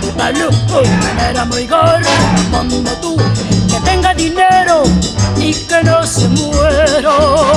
Guadalupe era muy gorda como tú, que tenga dinero y que no se muera.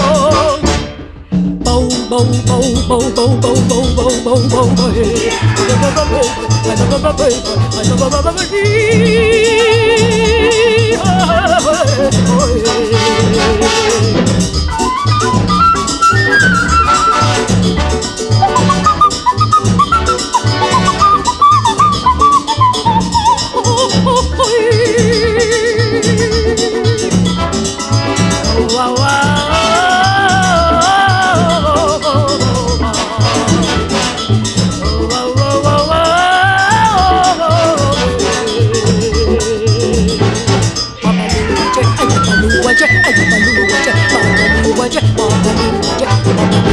やったね!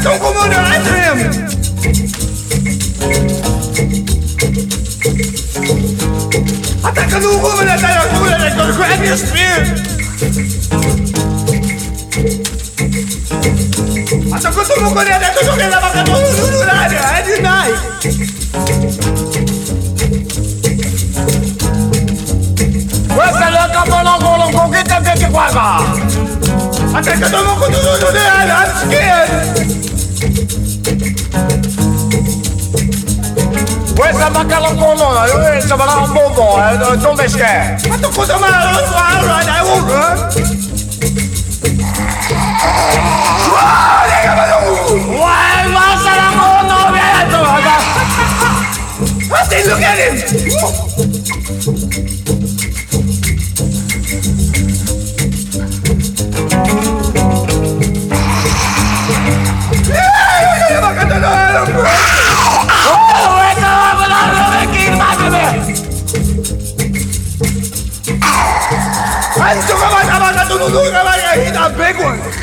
estão incomodando mesmo. Atacando o rumo da loucura da Concrete Spear. Atacando o mundo da Concrete da Vaca do Mundo da É demais. Você louca, bolão, com que tem que pagar? Atacando o mundo tudo mundo é Concrete Where's that macaron corona? Bonbon? Don't miss that. What the fuck am I? All right, I won't. Why? Look at him! Look, I like I hit that big one.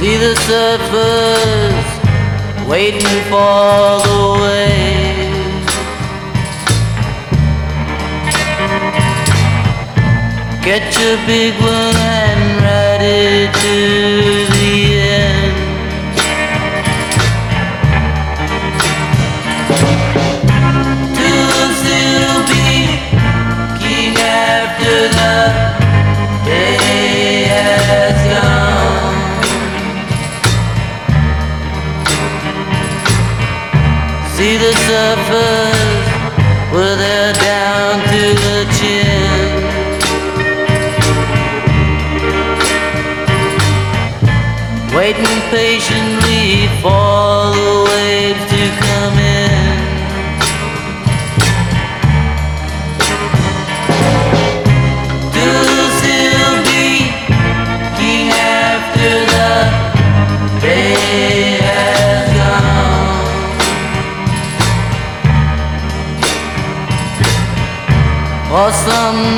See the surfers waiting for the wave. Get your big one and ride it to the the surfers were there come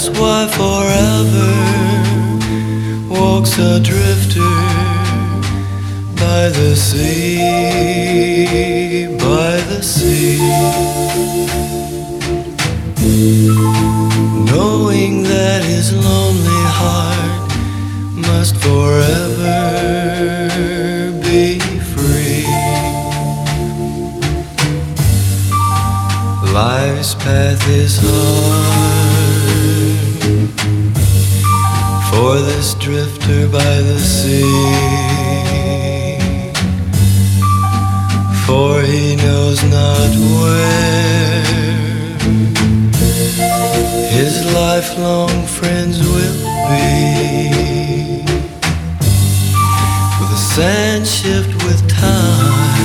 That's why forever walks a drifter by the sea, by the sea. Knowing that his lonely heart must forever be free. Life's path is hard for this drifter by the sea. For he knows not where his lifelong friends will be. Will the sand shift with time?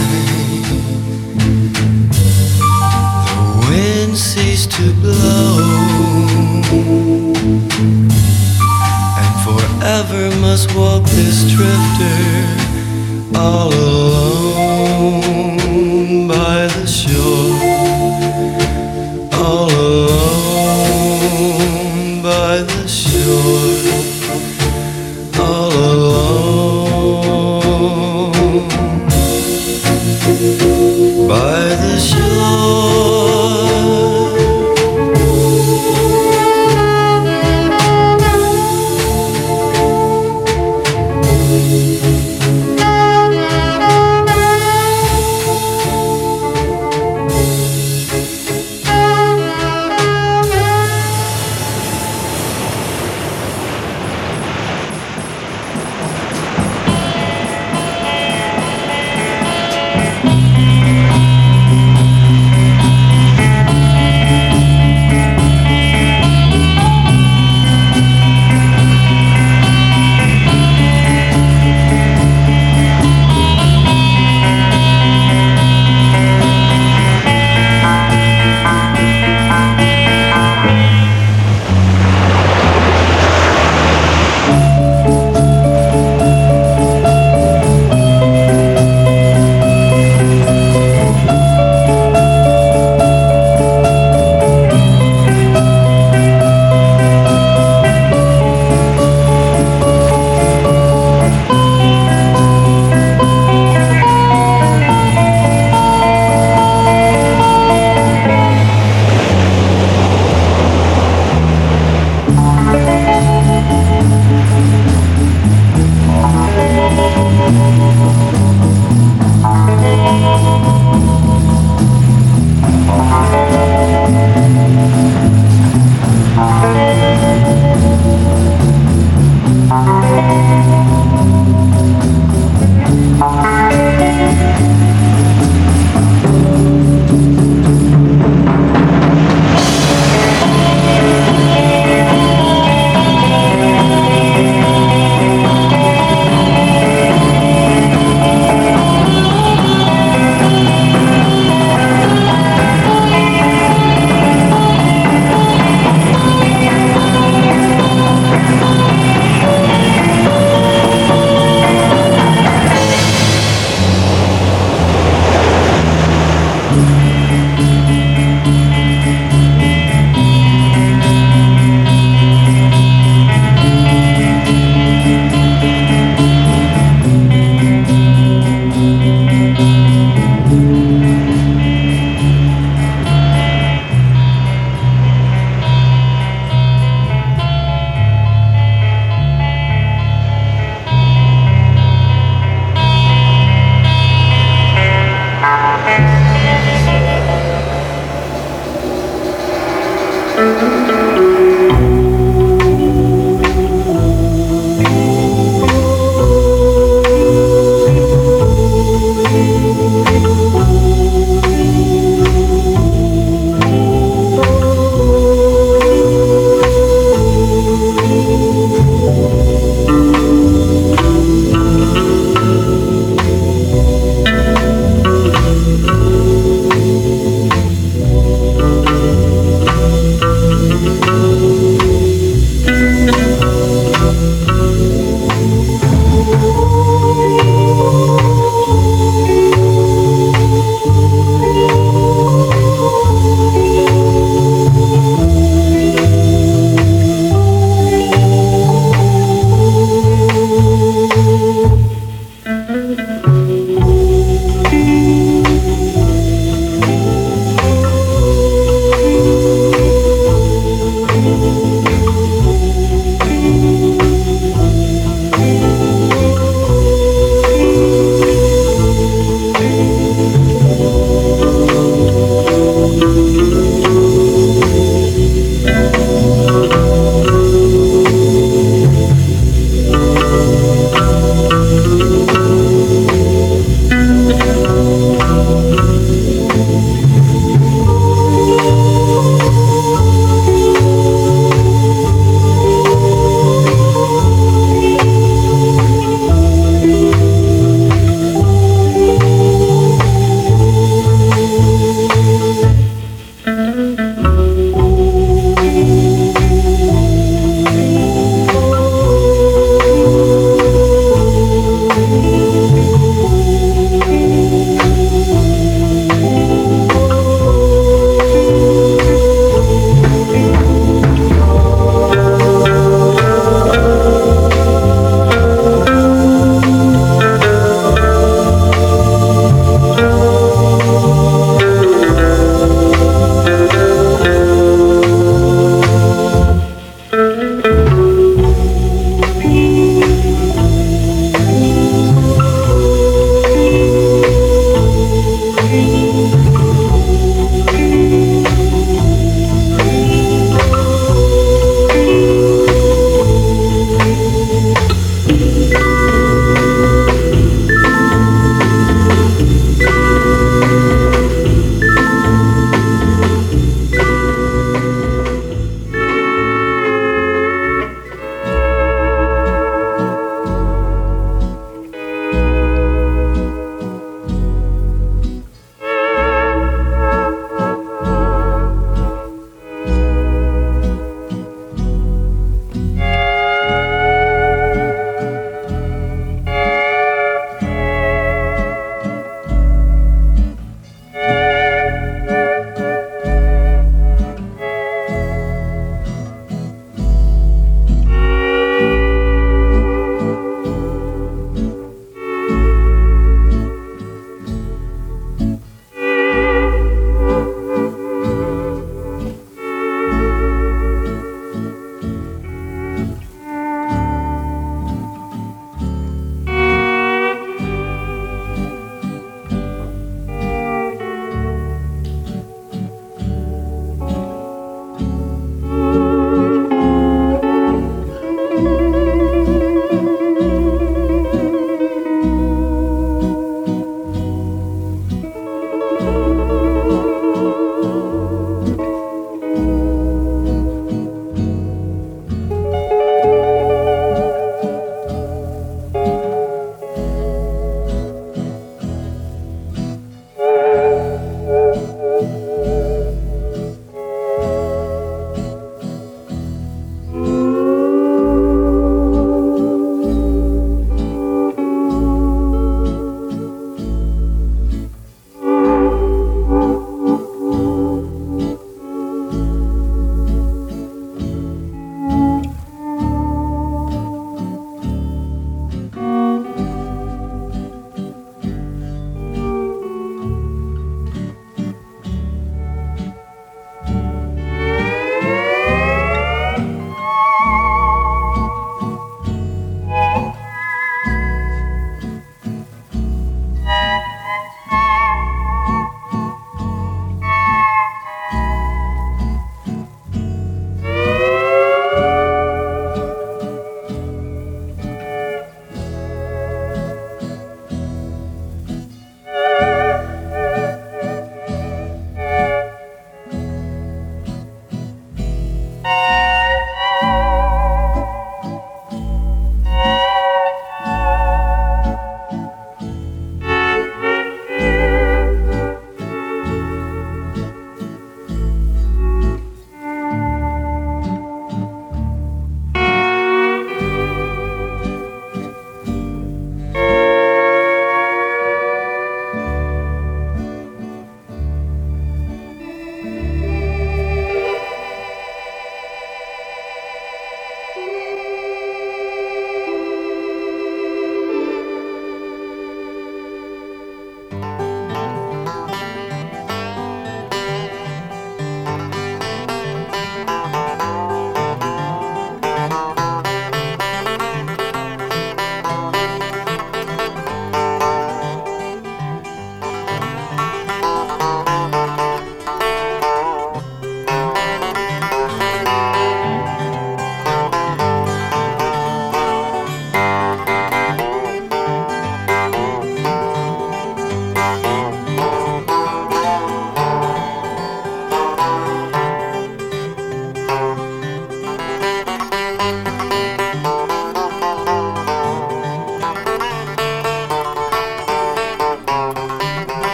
The wind cease to blow, and forever must walk this drifter all alone